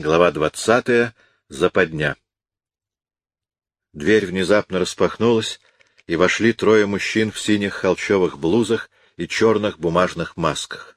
Глава двадцатая. Западня. Дверь внезапно распахнулась, и вошли трое мужчин в синих холчевых блузах и черных бумажных масках.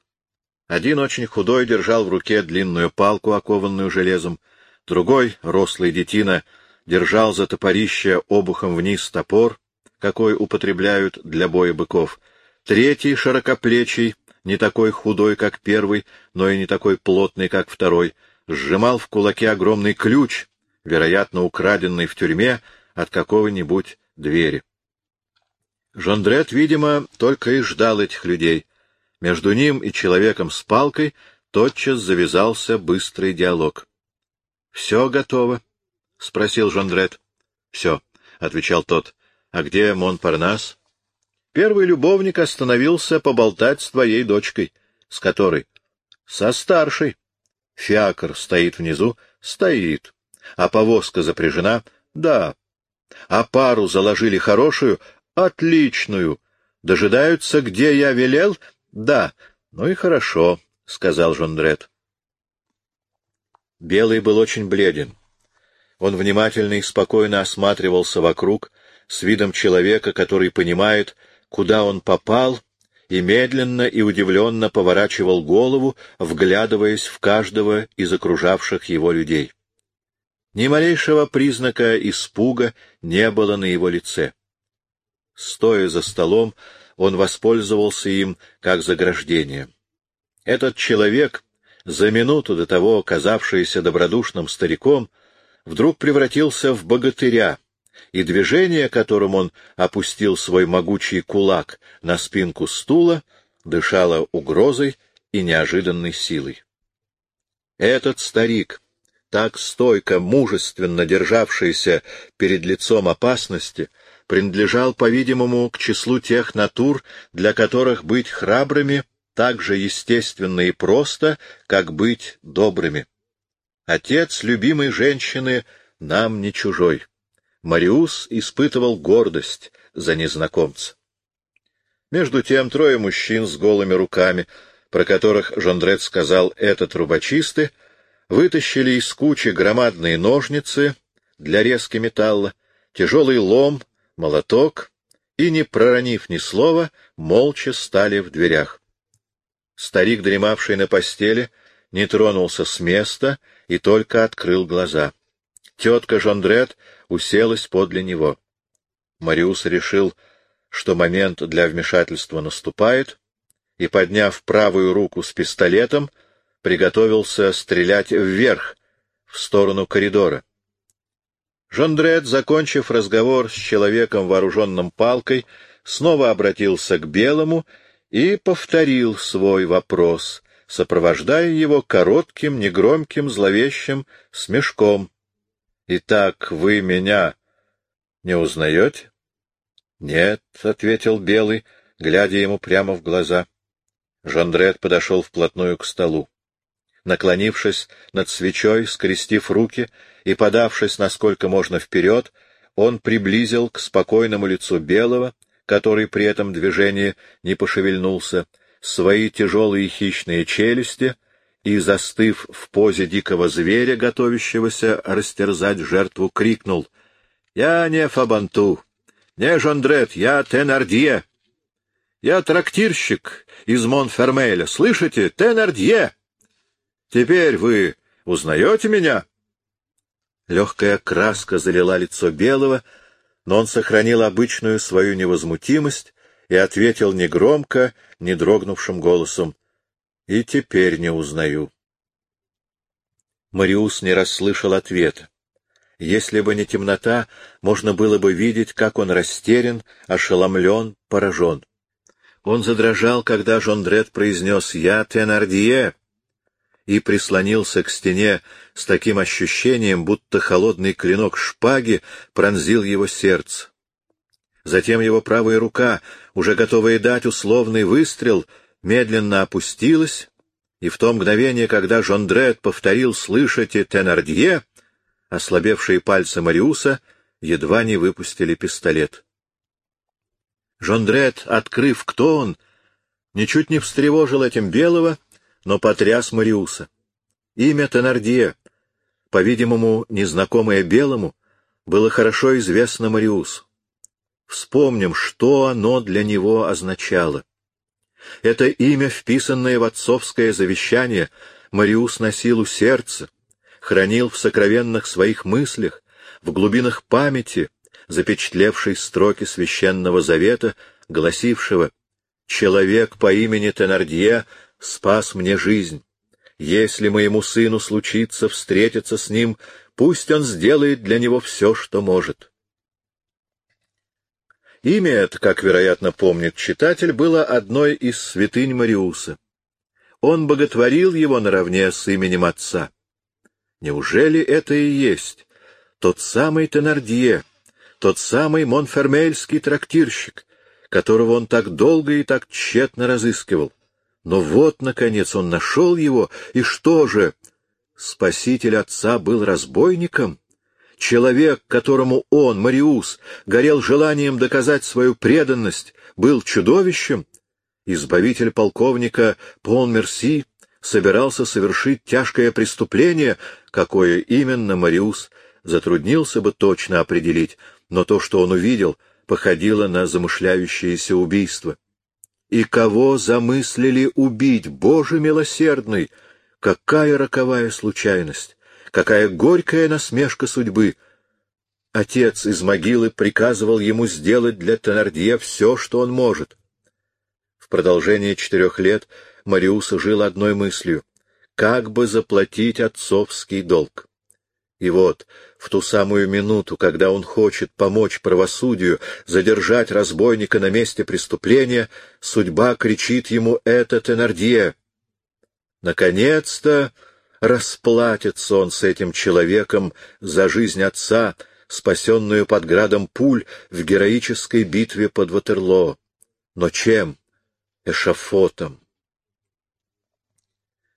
Один очень худой держал в руке длинную палку, окованную железом, другой, рослый детина, держал за топорище обухом вниз топор, какой употребляют для боя быков, третий, широкоплечий, не такой худой, как первый, но и не такой плотный, как второй, сжимал в кулаке огромный ключ, вероятно, украденный в тюрьме от какого-нибудь двери. Жондрет, видимо, только и ждал этих людей. Между ним и человеком с палкой тотчас завязался быстрый диалог. — Все готово? — спросил Жондрет. — Все, — отвечал тот. — А где Монпарнас? — Первый любовник остановился поболтать с твоей дочкой. — С которой? — Со старшей. Фиакр стоит внизу? — Стоит. А повозка запряжена? — Да. А пару заложили хорошую? Отличную. Дожидаются, где я велел? Да. Ну и хорошо, — сказал Жондрет. Белый был очень бледен. Он внимательно и спокойно осматривался вокруг с видом человека, который понимает, куда он попал, и медленно и удивленно поворачивал голову, вглядываясь в каждого из окружавших его людей. Ни малейшего признака испуга не было на его лице. Стоя за столом, он воспользовался им как заграждением. Этот человек, за минуту до того казавшийся добродушным стариком, вдруг превратился в богатыря, и движение, которым он опустил свой могучий кулак на спинку стула, дышало угрозой и неожиданной силой. Этот старик, так стойко, мужественно державшийся перед лицом опасности, принадлежал, по-видимому, к числу тех натур, для которых быть храбрыми так же естественно и просто, как быть добрыми. Отец любимой женщины нам не чужой. Мариус испытывал гордость за незнакомца. Между тем трое мужчин с голыми руками, про которых Жондрет сказал «это трубочисты», вытащили из кучи громадные ножницы для резки металла, тяжелый лом молоток и, не проронив ни слова, молча стали в дверях. Старик, дремавший на постели, не тронулся с места и только открыл глаза. Тетка Жондрет уселась подле него. Мариус решил, что момент для вмешательства наступает, и, подняв правую руку с пистолетом, приготовился стрелять вверх, в сторону коридора. Жондрет, закончив разговор с человеком, вооруженным палкой, снова обратился к Белому и повторил свой вопрос, сопровождая его коротким, негромким, зловещим смешком. — Итак, вы меня не узнаете? — Нет, — ответил Белый, глядя ему прямо в глаза. Жондрет подошел вплотную к столу. Наклонившись над свечой, скрестив руки и подавшись насколько можно вперед, он приблизил к спокойному лицу Белого, который при этом движении не пошевельнулся, свои тяжелые хищные челюсти и, застыв в позе дикого зверя, готовящегося растерзать жертву, крикнул «Я не Фабанту, не Жондрет, я Тенардье! Я трактирщик из Монфермеля, слышите, Тенардье!» Теперь вы узнаете меня? Легкая краска залила лицо Белого, но он сохранил обычную свою невозмутимость и ответил негромко, не дрогнувшим голосом. — И теперь не узнаю. Мариус не расслышал ответа. Если бы не темнота, можно было бы видеть, как он растерян, ошеломлен, поражен. Он задрожал, когда Жондрет произнес «Я Тенардье!» и прислонился к стене с таким ощущением, будто холодный клинок шпаги пронзил его сердце. Затем его правая рука, уже готовая дать условный выстрел, медленно опустилась, и в то мгновение, когда Жондрет повторил «Слышите, Тенардье?», ослабевшие пальцы Мариуса едва не выпустили пистолет. Жондрет, открыв, кто он, ничуть не встревожил этим белого, но потряс Мариуса. Имя Тенардье, по-видимому, незнакомое белому, было хорошо известно Мариусу. Вспомним, что оно для него означало. Это имя, вписанное в отцовское завещание, Мариус носил у сердца, хранил в сокровенных своих мыслях, в глубинах памяти, запечатлевшей строки священного завета, гласившего «Человек по имени Тенардье спас мне жизнь. Если моему сыну случится встретиться с ним, пусть он сделает для него все, что может». Имя это, как, вероятно, помнит читатель, было одной из святынь Мариуса. Он боготворил его наравне с именем отца. Неужели это и есть тот самый Тенардье, тот самый Монфермельский трактирщик, которого он так долго и так тщетно разыскивал? Но вот, наконец, он нашел его, и что же? Спаситель отца был разбойником? Человек, которому он, Мариус, горел желанием доказать свою преданность, был чудовищем. Избавитель полковника Пон-Мерси собирался совершить тяжкое преступление, какое именно Мариус затруднился бы точно определить, но то, что он увидел, походило на замышляющееся убийство. И кого замыслили убить, Боже милосердный! Какая роковая случайность! Какая горькая насмешка судьбы! Отец из могилы приказывал ему сделать для Теннердье все, что он может. В продолжение четырех лет Мариус жил одной мыслью — как бы заплатить отцовский долг. И вот, в ту самую минуту, когда он хочет помочь правосудию задержать разбойника на месте преступления, судьба кричит ему «Это Теннердье!» Наконец-то расплатится он с этим человеком за жизнь отца, спасенную под градом пуль в героической битве под Ватерлоо. Но чем? Эшафотом.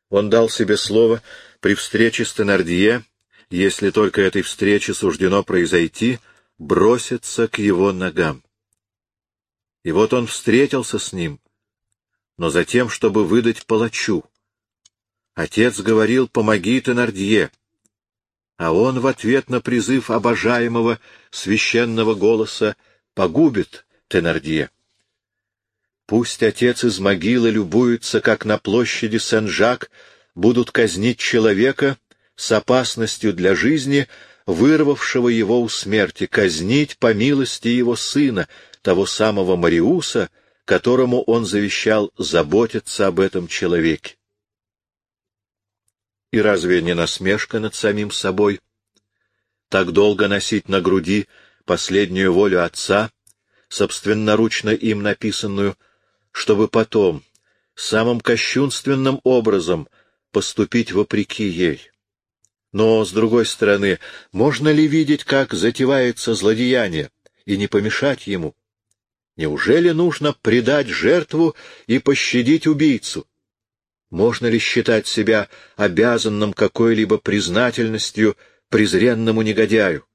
Он дал себе слово при встрече с Тенардье, если только этой встрече суждено произойти, броситься к его ногам. И вот он встретился с ним, но затем, чтобы выдать палачу. Отец говорил «помоги Тенардье», а он в ответ на призыв обожаемого священного голоса погубит Тенардье. Пусть отец из могилы любуется, как на площади Сен-Жак будут казнить человека с опасностью для жизни, вырвавшего его у смерти, казнить по милости его сына, того самого Мариуса, которому он завещал заботиться об этом человеке. И разве не насмешка над самим собой? Так долго носить на груди последнюю волю отца, собственноручно им написанную, чтобы потом самым кощунственным образом поступить вопреки ей. Но, с другой стороны, можно ли видеть, как затевается злодеяние, и не помешать ему? Неужели нужно предать жертву и пощадить убийцу? Можно ли считать себя обязанным какой-либо признательностью презренному негодяю?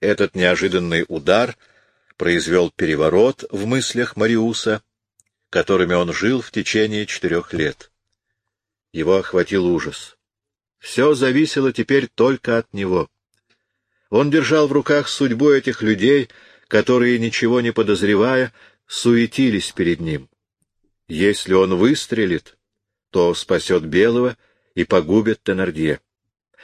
Этот неожиданный удар произвел переворот в мыслях Мариуса, которыми он жил в течение четырех лет. Его охватил ужас. Все зависело теперь только от него. Он держал в руках судьбу этих людей, которые, ничего не подозревая, суетились перед ним. Если он выстрелит, то спасет Белого и погубит Тенардье.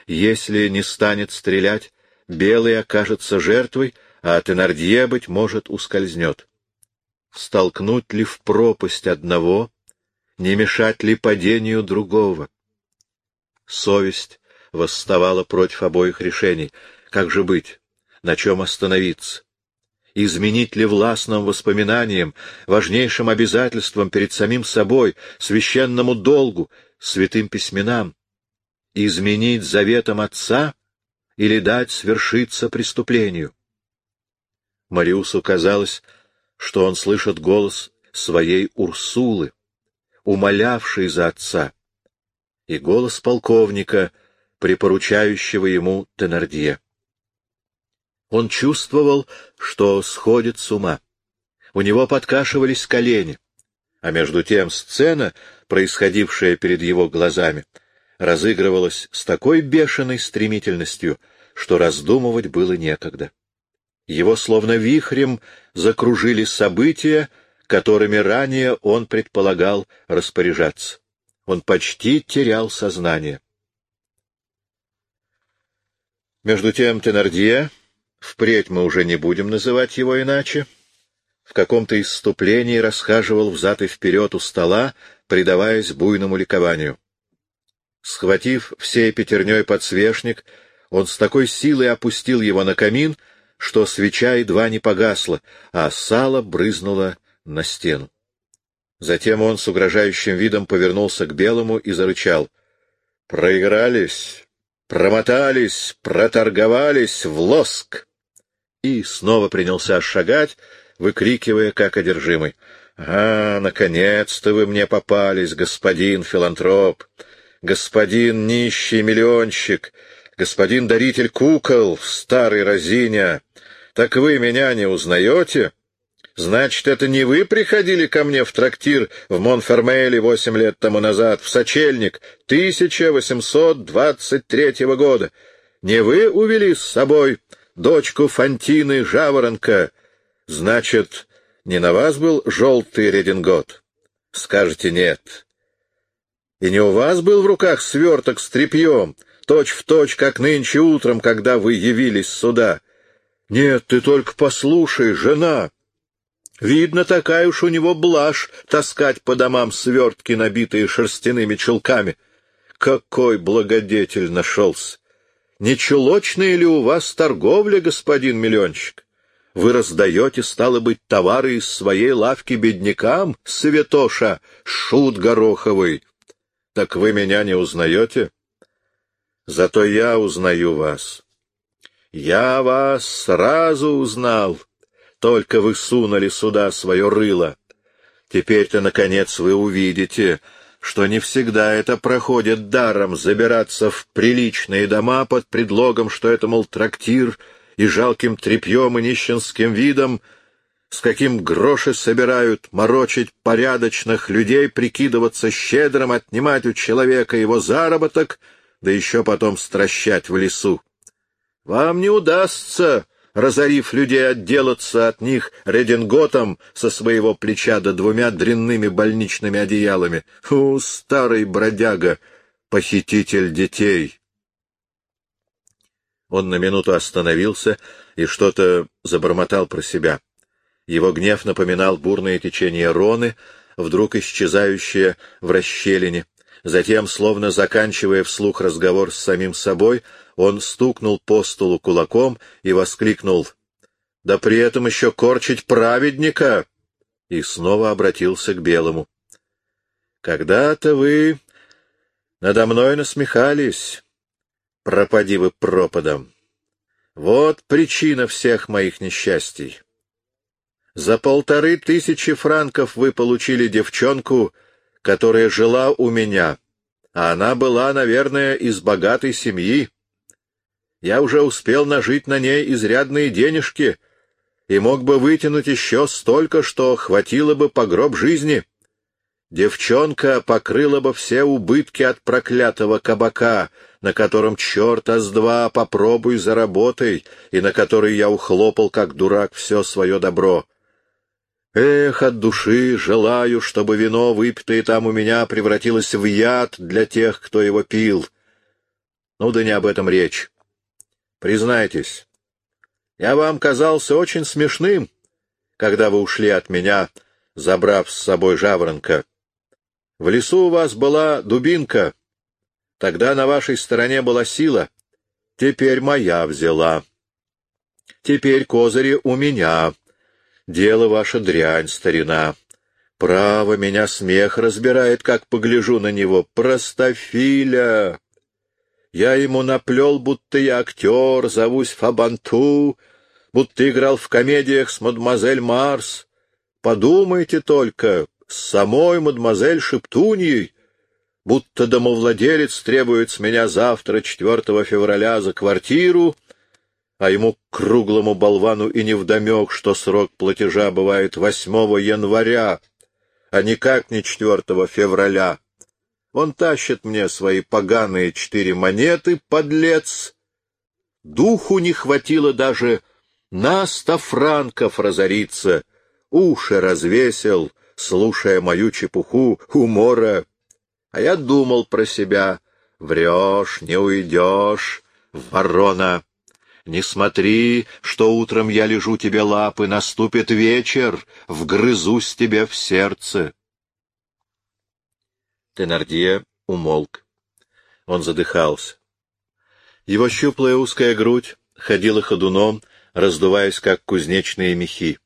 Если не станет стрелять, Белый окажется жертвой, а Тенардье, быть может, ускользнет. Столкнуть ли в пропасть одного, не мешать ли падению другого? Совесть восставала против обоих решений. Как же быть? На чем остановиться? Изменить ли властным воспоминаниям, важнейшим обязательствам перед самим собой, священному долгу, святым письменам, изменить заветом отца или дать свершиться преступлению. Мариусу казалось, что он слышит голос своей Урсулы, умолявшей за отца, и голос полковника, припоручающего ему Тенардье. Он чувствовал, что сходит с ума. У него подкашивались колени. А между тем сцена, происходившая перед его глазами, разыгрывалась с такой бешеной стремительностью, что раздумывать было некогда. Его словно вихрем закружили события, которыми ранее он предполагал распоряжаться. Он почти терял сознание. Между тем Тенардье, впредь мы уже не будем называть его иначе, в каком-то исступлении расхаживал взад и вперед у стола, предаваясь буйному ликованию. Схватив всей пятерней подсвечник, он с такой силой опустил его на камин, что свеча едва не погасла, а сало брызнуло на стену. Затем он с угрожающим видом повернулся к Белому и зарычал. — Проигрались, промотались, проторговались в лоск! И снова принялся шагать, выкрикивая, как одержимый. — А, наконец-то вы мне попались, господин филантроп, господин нищий миллионщик, господин даритель кукол, старый разиня. Так вы меня не узнаете? Значит, это не вы приходили ко мне в трактир в Монфермейле восемь лет тому назад, в сочельник 1823 года? Не вы увели с собой дочку Фантины Жаворонка, Значит, не на вас был желтый редингот? Скажете нет. И не у вас был в руках сверток с тряпьем, точь-в-точь, точь, как нынче утром, когда вы явились сюда? Нет, ты только послушай, жена. Видно, такая уж у него блажь таскать по домам свертки, набитые шерстяными чулками. Какой благодетель нашелся! Не чулочная ли у вас торговля, господин миллионщик? Вы раздаете, стало быть, товары из своей лавки беднякам, святоша, шут гороховый. Так вы меня не узнаете? Зато я узнаю вас. Я вас сразу узнал, только вы сунули сюда свое рыло. Теперь-то, наконец, вы увидите, что не всегда это проходит даром забираться в приличные дома под предлогом, что это, мол, трактир — и жалким тряпьем и нищенским видом, с каким гроши собирают, морочить порядочных людей, прикидываться щедрым, отнимать у человека его заработок, да еще потом стращать в лесу. Вам не удастся, разорив людей, отделаться от них рединготом со своего плеча да двумя дрянными больничными одеялами. У, старый бродяга, похититель детей! Он на минуту остановился и что-то забормотал про себя. Его гнев напоминал бурное течение Роны, вдруг исчезающее в расщелине. Затем, словно заканчивая вслух разговор с самим собой, он стукнул по столу кулаком и воскликнул «Да при этом еще корчить праведника!» и снова обратился к Белому. «Когда-то вы надо мной насмехались, пропади вы пропадом. Вот причина всех моих несчастий. За полторы тысячи франков вы получили девчонку, которая жила у меня, а она была, наверное, из богатой семьи. Я уже успел нажить на ней изрядные денежки и мог бы вытянуть еще столько, что хватило бы по гроб жизни. Девчонка покрыла бы все убытки от проклятого кабака, на котором черта с два попробуй заработай, и на который я ухлопал, как дурак, все свое добро. Эх, от души желаю, чтобы вино, выпитое там у меня, превратилось в яд для тех, кто его пил. Ну да не об этом речь. Признайтесь, я вам казался очень смешным, когда вы ушли от меня, забрав с собой жаворонка. В лесу у вас была дубинка. Тогда на вашей стороне была сила. Теперь моя взяла. Теперь козыри у меня. Дело ваше дрянь, старина. Право, меня смех разбирает, как погляжу на него. Простофиля! Я ему наплел, будто я актер, зовусь Фабанту, будто играл в комедиях с мадемуазель Марс. Подумайте только, с самой мадемуазель Шептуньей, будто домовладелец требует с меня завтра, 4 февраля, за квартиру, а ему круглому болвану и невдомек, что срок платежа бывает 8 января, а никак не 4 февраля. Он тащит мне свои поганые четыре монеты, подлец. Духу не хватило даже на сто франков разориться. Уши развесил, слушая мою чепуху, умора. А я думал про себя. Врешь, не уйдешь, ворона. Не смотри, что утром я лежу тебе лапы, наступит вечер, вгрызусь тебе в сердце. Тенардье умолк. Он задыхался. Его щуплая узкая грудь ходила ходуном, раздуваясь, как кузнечные мехи.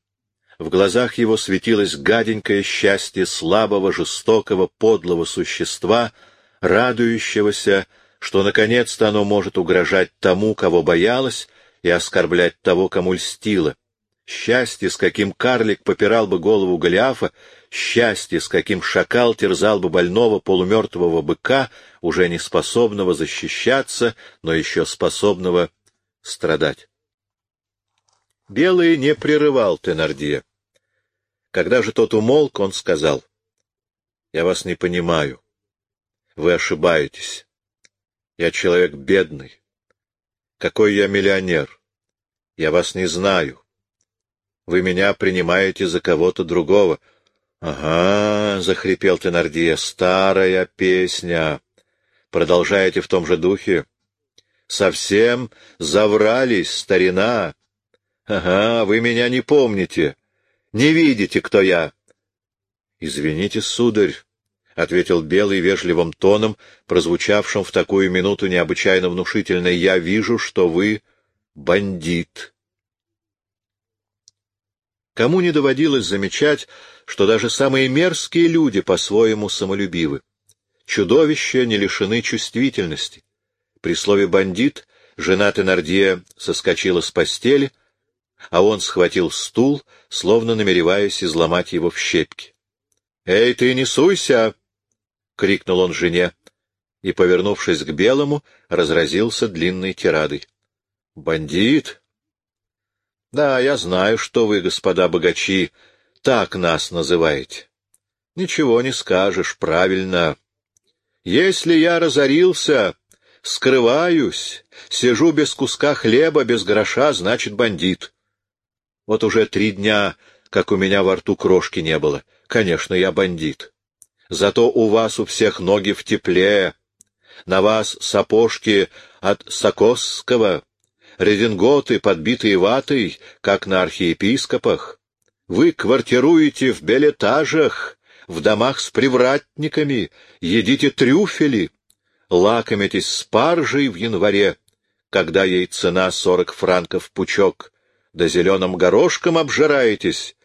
В глазах его светилось гаденькое счастье слабого, жестокого, подлого существа, радующегося, что наконец-то оно может угрожать тому, кого боялось, и оскорблять того, кому льстило. Счастье, с каким карлик попирал бы голову Голиафа, счастье, с каким шакал терзал бы больного полумертвого быка, уже не способного защищаться, но еще способного страдать. Белый не прерывал Тенардия. Когда же тот умолк, он сказал, — Я вас не понимаю. Вы ошибаетесь. Я человек бедный. Какой я миллионер. Я вас не знаю. Вы меня принимаете за кого-то другого. — Ага, — захрипел Тенардье, — старая песня. Продолжаете в том же духе? Совсем заврались, старина. Ага, вы меня не помните. Не видите, кто я. — Извините, сударь, — ответил Белый вежливым тоном, прозвучавшим в такую минуту необычайно внушительно, — я вижу, что вы бандит. Кому не доводилось замечать, что даже самые мерзкие люди по-своему самолюбивы. Чудовища не лишены чувствительности. При слове «бандит» жена Тенардье соскочила с постели, а он схватил стул, словно намереваясь изломать его в щепки. — Эй, ты не суйся! — крикнул он жене, и, повернувшись к белому, разразился длинной тирадой. — Бандит! Да, я знаю, что вы, господа богачи, так нас называете. Ничего не скажешь, правильно. Если я разорился, скрываюсь, сижу без куска хлеба, без гроша, значит, бандит. Вот уже три дня, как у меня во рту крошки не было. Конечно, я бандит. Зато у вас у всех ноги в тепле. На вас сапожки от Сокосского, рединготы, подбитые ватой, как на архиепископах. Вы квартируете в белетажах, в домах с привратниками, едите трюфели, лакомитесь спаржей в январе, когда ей цена сорок франков пучок, да зеленым горошком обжираетесь,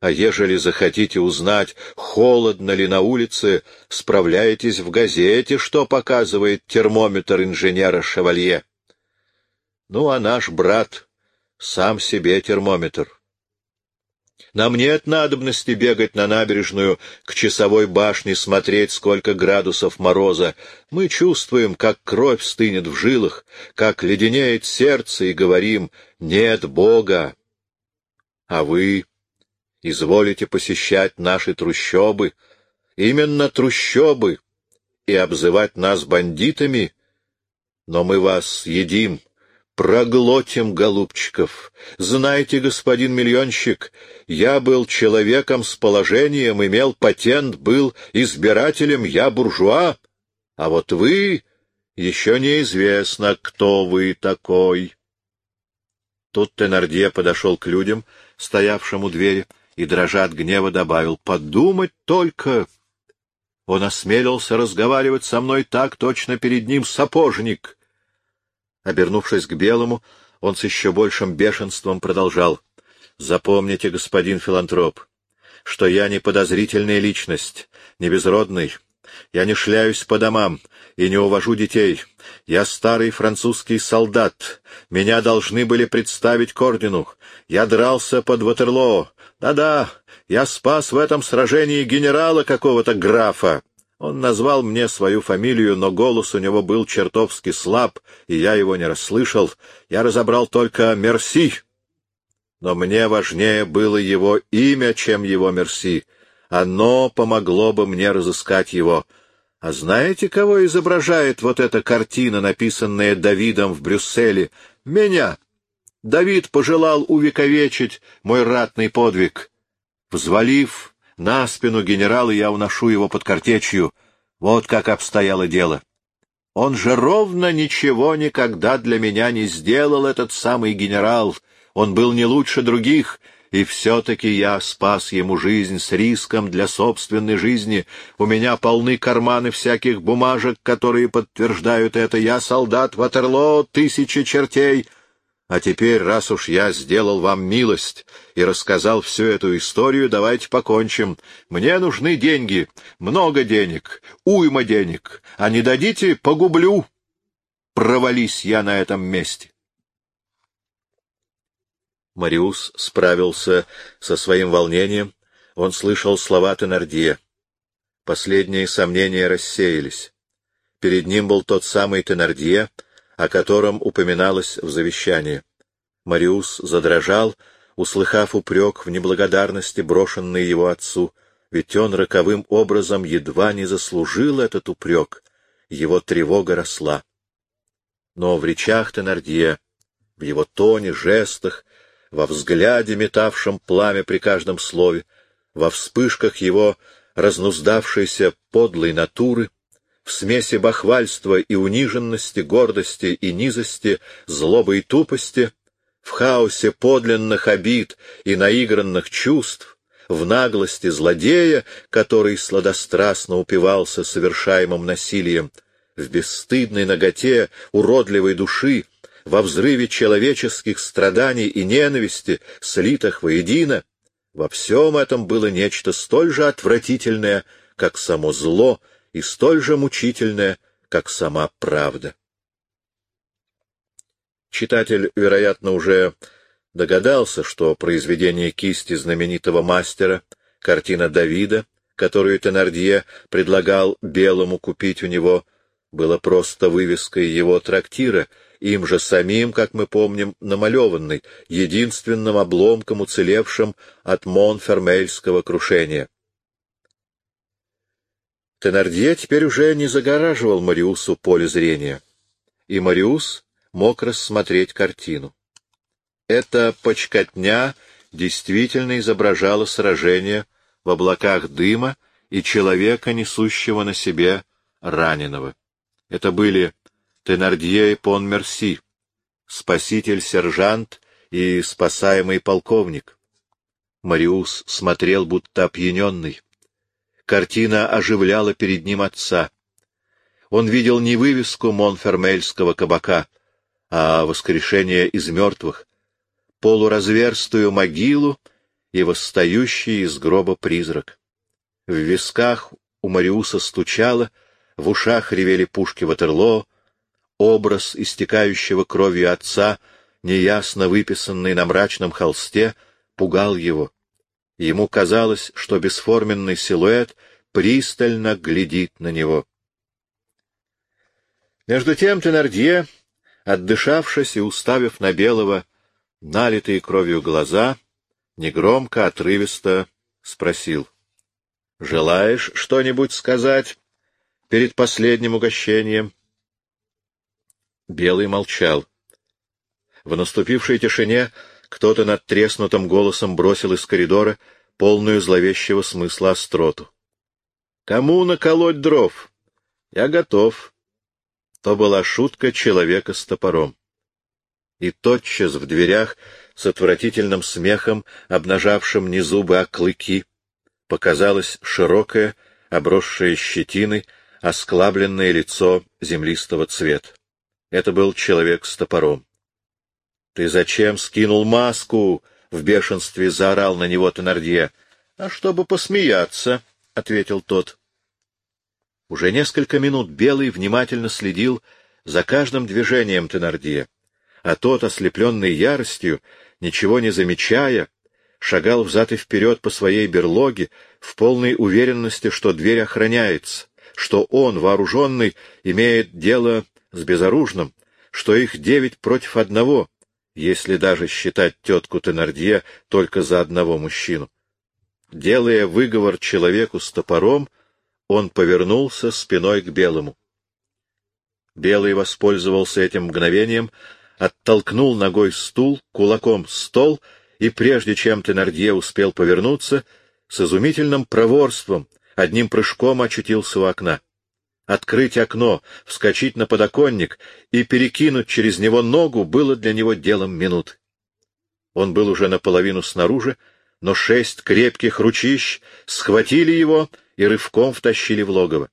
а ежели захотите узнать, холодно ли на улице, справляетесь в газете, что показывает термометр инженера Шевалье. Ну, а наш брат сам себе термометр. Нам нет надобности бегать на набережную к часовой башне, смотреть, сколько градусов мороза. Мы чувствуем, как кровь стынет в жилах, как леденеет сердце, и говорим «нет Бога». А вы изволите посещать наши трущобы, именно трущобы, и обзывать нас бандитами, но мы вас едим, Проглотим, голубчиков. Знаете, господин миллионщик, я был человеком с положением, имел патент, был избирателем, я буржуа, а вот вы еще неизвестно, кто вы такой. Тут Тенардье подошел к людям, стоявшим у двери, и, дрожа от гнева, добавил, — подумать только! Он осмелился разговаривать со мной так, точно перед ним сапожник — Обернувшись к белому, он с еще большим бешенством продолжал. — Запомните, господин филантроп, что я не подозрительная личность, не безродный. Я не шляюсь по домам и не увожу детей. Я старый французский солдат. Меня должны были представить к ордену. Я дрался под Ватерлоо. Да-да, я спас в этом сражении генерала какого-то графа. Он назвал мне свою фамилию, но голос у него был чертовски слаб, и я его не расслышал. Я разобрал только «Мерси». Но мне важнее было его имя, чем его «Мерси». Оно помогло бы мне разыскать его. А знаете, кого изображает вот эта картина, написанная Давидом в Брюсселе? Меня! Давид пожелал увековечить мой ратный подвиг. Взвалив на спину генерала, я уношу его под картечью. Вот как обстояло дело. Он же ровно ничего никогда для меня не сделал, этот самый генерал. Он был не лучше других, и все-таки я спас ему жизнь с риском для собственной жизни. У меня полны карманы всяких бумажек, которые подтверждают это. Я солдат Ватерлоо, тысячи чертей. А теперь, раз уж я сделал вам милость и рассказал всю эту историю, давайте покончим. Мне нужны деньги, много денег, уйма денег. А не дадите — погублю. Провались я на этом месте. Мариус справился со своим волнением. Он слышал слова Теннердье. Последние сомнения рассеялись. Перед ним был тот самый Теннердье, о котором упоминалось в завещании. Мариус задрожал, услыхав упрек в неблагодарности, брошенный его отцу, ведь он роковым образом едва не заслужил этот упрек. Его тревога росла. Но в речах Теннердье, в его тоне, жестах, во взгляде, метавшем пламя при каждом слове, во вспышках его разнуздавшейся подлой натуры, в смеси бахвальства и униженности, гордости и низости, злобы и тупости, в хаосе подлинных обид и наигранных чувств, в наглости злодея, который сладострастно упивался совершаемым насилием, в бесстыдной наготе уродливой души, во взрыве человеческих страданий и ненависти, слитых воедино, во всем этом было нечто столь же отвратительное, как само зло, и столь же мучительное, как сама правда. Читатель, вероятно, уже догадался, что произведение кисти знаменитого мастера, картина Давида, которую Тенардье предлагал Белому купить у него, было просто вывеской его трактира, им же самим, как мы помним, намалеванный, единственным обломком, уцелевшим от Монфермельского крушения. Тенардье теперь уже не загораживал Мариусу поле зрения, и Мариус мог рассмотреть картину. Эта почкотня действительно изображала сражение в облаках дыма и человека, несущего на себе раненого. Это были Тенардье и Пон-Мерси, спаситель-сержант и спасаемый полковник. Мариус смотрел, будто опьяненный. Картина оживляла перед ним отца. Он видел не вывеску Монфермельского кабака, а воскрешение из мертвых, полуразверстую могилу и восстающий из гроба призрак. В висках у Мариуса стучало, в ушах ревели пушки Ватерлоо, образ истекающего кровью отца, неясно выписанный на мрачном холсте, пугал его. Ему казалось, что бесформенный силуэт пристально глядит на него. Между тем Тенардье отдышавшись и уставив на белого налитые кровью глаза, негромко, отрывисто спросил. — Желаешь что-нибудь сказать перед последним угощением? Белый молчал. В наступившей тишине кто-то над треснутым голосом бросил из коридора полную зловещего смысла остроту. — Кому наколоть дров? Я готов то была шутка человека с топором. И тотчас в дверях с отвратительным смехом, обнажавшим не зубы, а клыки, показалось широкое, обросшее щетиной, осклабленное лицо землистого цвета. Это был человек с топором. — Ты зачем скинул маску? — в бешенстве заорал на него Теннердье. — А чтобы посмеяться, — ответил тот. Уже несколько минут Белый внимательно следил за каждым движением Тенардия, а тот, ослепленный яростью, ничего не замечая, шагал взад и вперед по своей берлоге в полной уверенности, что дверь охраняется, что он, вооруженный, имеет дело с безоружным, что их девять против одного, если даже считать тетку Тенардье только за одного мужчину. Делая выговор человеку с топором, он повернулся спиной к Белому. Белый воспользовался этим мгновением, оттолкнул ногой стул, кулаком стол, и прежде чем Тенардье успел повернуться, с изумительным проворством, одним прыжком очутился у окна. Открыть окно, вскочить на подоконник и перекинуть через него ногу было для него делом минут. Он был уже наполовину снаружи, но шесть крепких ручищ схватили его и рывком втащили в логово.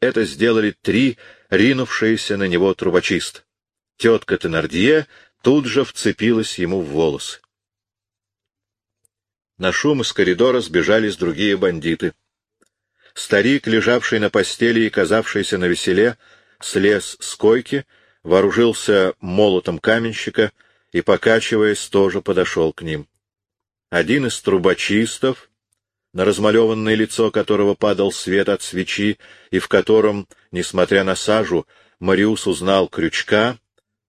Это сделали три ринувшиеся на него трубочист. Тетка Тенардье тут же вцепилась ему в волосы. На шум из коридора сбежались другие бандиты. Старик, лежавший на постели и казавшийся на веселе, слез с койки, вооружился молотом каменщика и, покачиваясь, тоже подошел к ним. Один из трубочистов, на размалеванное лицо которого падал свет от свечи, и в котором, несмотря на сажу, Мариус узнал крючка,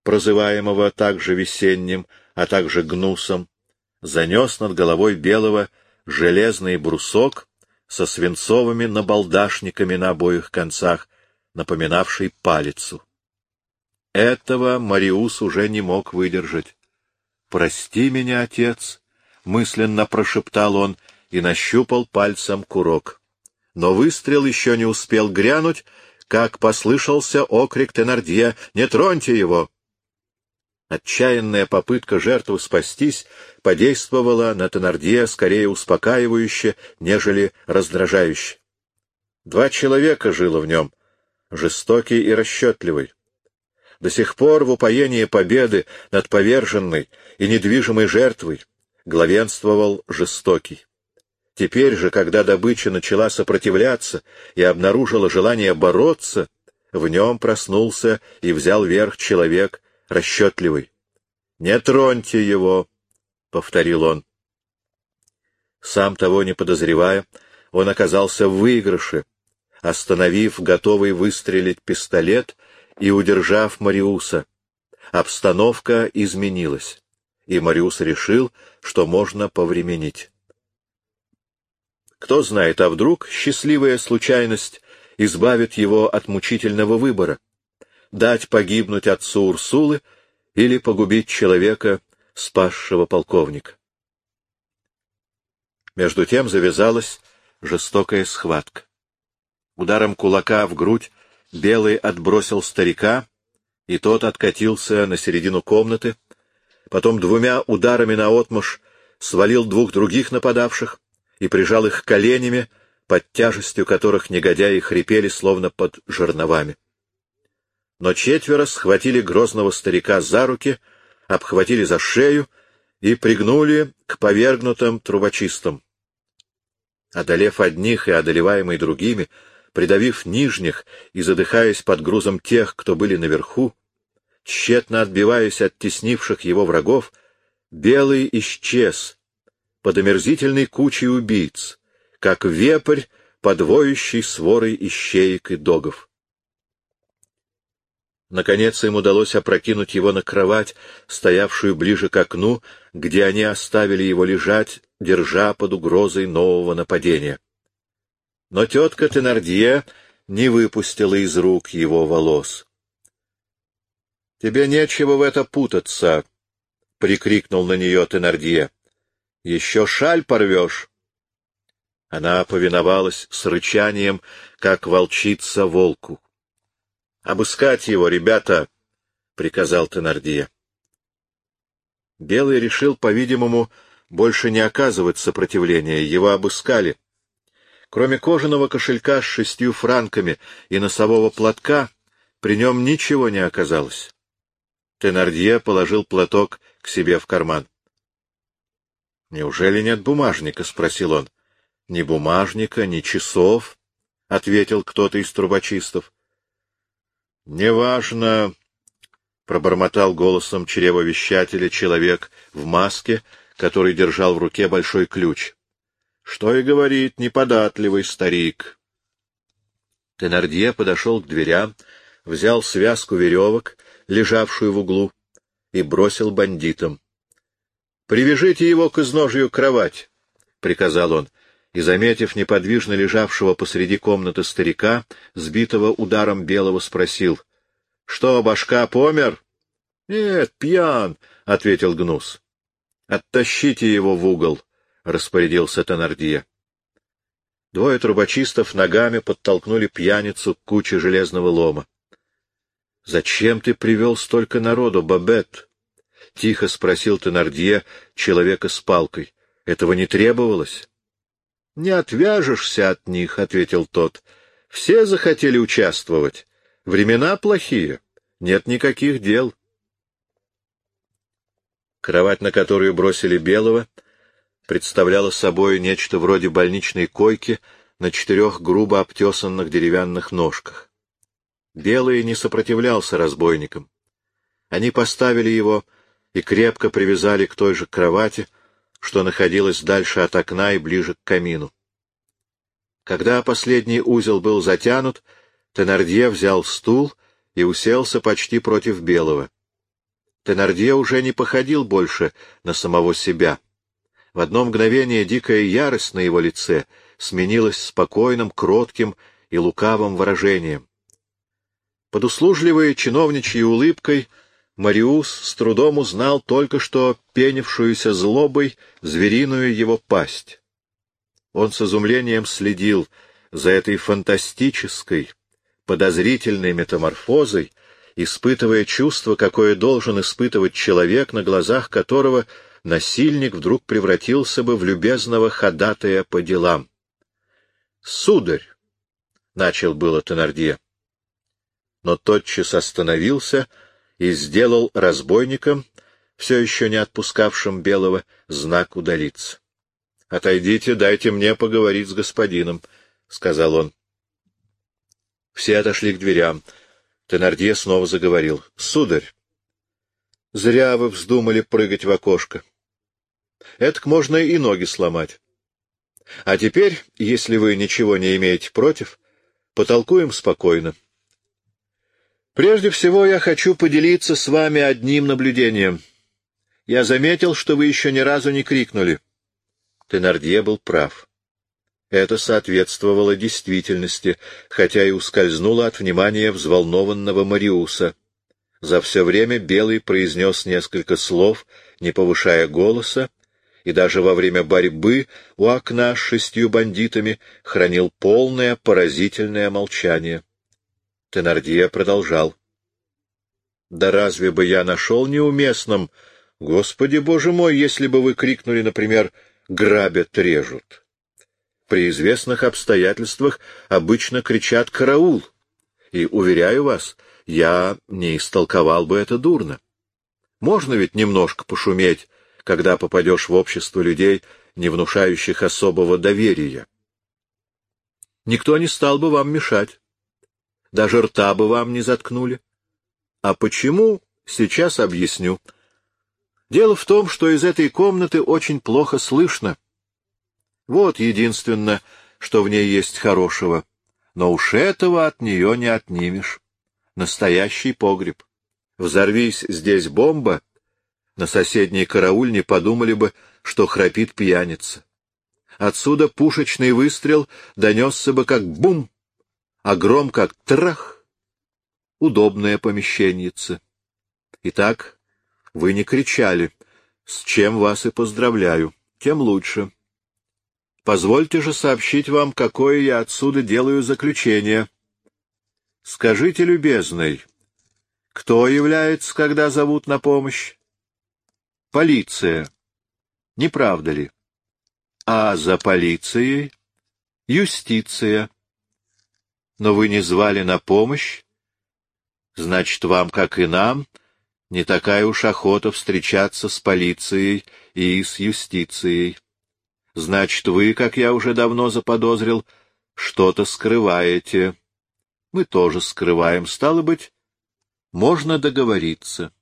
прозываемого также весенним, а также гнусом, занес над головой белого железный брусок со свинцовыми набалдашниками на обоих концах, напоминавший палицу. Этого Мариус уже не мог выдержать. «Прости меня, отец», — мысленно прошептал он и нащупал пальцем курок. Но выстрел еще не успел грянуть, как послышался окрик Тенардье «Не троньте его!» Отчаянная попытка жертвы спастись подействовала на Тенардье скорее успокаивающе, нежели раздражающе. Два человека жило в нем, жестокий и расчетливый. До сих пор в упоении победы над поверженной и недвижимой жертвой главенствовал жестокий. Теперь же, когда добыча начала сопротивляться и обнаружила желание бороться, в нем проснулся и взял верх человек, расчетливый. — Не троньте его, — повторил он. Сам того не подозревая, он оказался в выигрыше, остановив готовый выстрелить пистолет и удержав Мариуса. Обстановка изменилась, и Мариус решил, что можно повременить. Кто знает, а вдруг счастливая случайность избавит его от мучительного выбора дать погибнуть отцу Урсулы или погубить человека, спасшего полковника. Между тем завязалась жестокая схватка. Ударом кулака в грудь Белый отбросил старика, и тот откатился на середину комнаты, потом двумя ударами наотмашь свалил двух других нападавших и прижал их коленями, под тяжестью которых негодяи хрипели, словно под жерновами но четверо схватили грозного старика за руки, обхватили за шею и пригнули к повергнутым трубочистам. Одолев одних и одолеваемый другими, придавив нижних и задыхаясь под грузом тех, кто были наверху, тщетно отбиваясь от теснивших его врагов, Белый исчез под омерзительной кучей убийц, как вепрь, подвоющий сворой ищеек и догов. Наконец им удалось опрокинуть его на кровать, стоявшую ближе к окну, где они оставили его лежать, держа под угрозой нового нападения. Но тетка Тенардье не выпустила из рук его волос. — Тебе нечего в это путаться, — прикрикнул на нее Тенардье. — Еще шаль порвешь. Она повиновалась с рычанием, как волчица волку. Обыскать его, ребята! — приказал Тенардия. Белый решил, по-видимому, больше не оказывать сопротивления. Его обыскали. Кроме кожаного кошелька с шестью франками и носового платка, при нем ничего не оказалось. Тенардье положил платок к себе в карман. — Неужели нет бумажника? — спросил он. — Ни бумажника, ни часов, — ответил кто-то из трубочистов. Неважно, — пробормотал голосом чревовещателя человек в маске, который держал в руке большой ключ. — Что и говорит неподатливый старик. Тенардье подошел к дверям, взял связку веревок, лежавшую в углу, и бросил бандитам. — Привяжите его к изножью кровать, — приказал он, и, заметив неподвижно лежавшего посреди комнаты старика, сбитого ударом белого, спросил. — Что, башка помер? — Нет, пьян, — ответил Гнус. — Оттащите его в угол, — распорядился Тенардье. Двое трубочистов ногами подтолкнули пьяницу к куче железного лома. — Зачем ты привел столько народу, Бабет? — тихо спросил Тенардье человека с палкой. — Этого не требовалось? — Не отвяжешься от них, — ответил тот. — Все захотели участвовать. Времена плохие. Нет никаких дел. Кровать, на которую бросили Белого, — представляла собой нечто вроде больничной койки на четырех грубо обтесанных деревянных ножках. Белый не сопротивлялся разбойникам. Они поставили его и крепко привязали к той же кровати, что находилась дальше от окна и ближе к камину. Когда последний узел был затянут, Тенардье взял стул и уселся почти против Белого. Тенардье уже не походил больше на самого себя — в одно мгновение дикая ярость на его лице сменилась спокойным, кротким и лукавым выражением. Под услужливой чиновничьей улыбкой Мариус с трудом узнал только что пенившуюся злобой звериную его пасть. Он с изумлением следил за этой фантастической, подозрительной метаморфозой, испытывая чувство, какое должен испытывать человек, на глазах которого — насильник вдруг превратился бы в любезного ходатая по делам. — Сударь! — начал было Тенардье. Но тотчас остановился и сделал разбойникам, все еще не отпускавшим Белого, знак удалиться. — Отойдите, дайте мне поговорить с господином, — сказал он. Все отошли к дверям. Тенардье снова заговорил. — Сударь, зря вы вздумали прыгать в окошко. Этак можно и ноги сломать. А теперь, если вы ничего не имеете против, потолкуем спокойно. Прежде всего я хочу поделиться с вами одним наблюдением. Я заметил, что вы еще ни разу не крикнули. Тенардье был прав. Это соответствовало действительности, хотя и ускользнуло от внимания взволнованного Мариуса. За все время Белый произнес несколько слов, не повышая голоса, и даже во время борьбы у окна с шестью бандитами хранил полное поразительное молчание. Тенардье продолжал. — Да разве бы я нашел неуместным, Господи Боже мой, если бы вы крикнули, например, «грабят, режут». При известных обстоятельствах обычно кричат «караул», и, уверяю вас, я не истолковал бы это дурно. Можно ведь немножко пошуметь когда попадешь в общество людей, не внушающих особого доверия. Никто не стал бы вам мешать. Даже рта бы вам не заткнули. А почему, сейчас объясню. Дело в том, что из этой комнаты очень плохо слышно. Вот единственное, что в ней есть хорошего. Но уж этого от нее не отнимешь. Настоящий погреб. Взорвись здесь бомба, на соседней караульне подумали бы, что храпит пьяница. Отсюда пушечный выстрел донесся бы как бум, а гром как трах. Удобное помещенница. Итак, вы не кричали, с чем вас и поздравляю, тем лучше. Позвольте же сообщить вам, какое я отсюда делаю заключение. Скажите, любезный, кто является, когда зовут на помощь? Полиция. Не правда ли? А за полицией — юстиция. Но вы не звали на помощь? Значит, вам, как и нам, не такая уж охота встречаться с полицией и с юстицией. Значит, вы, как я уже давно заподозрил, что-то скрываете. Мы тоже скрываем, стало быть, можно договориться.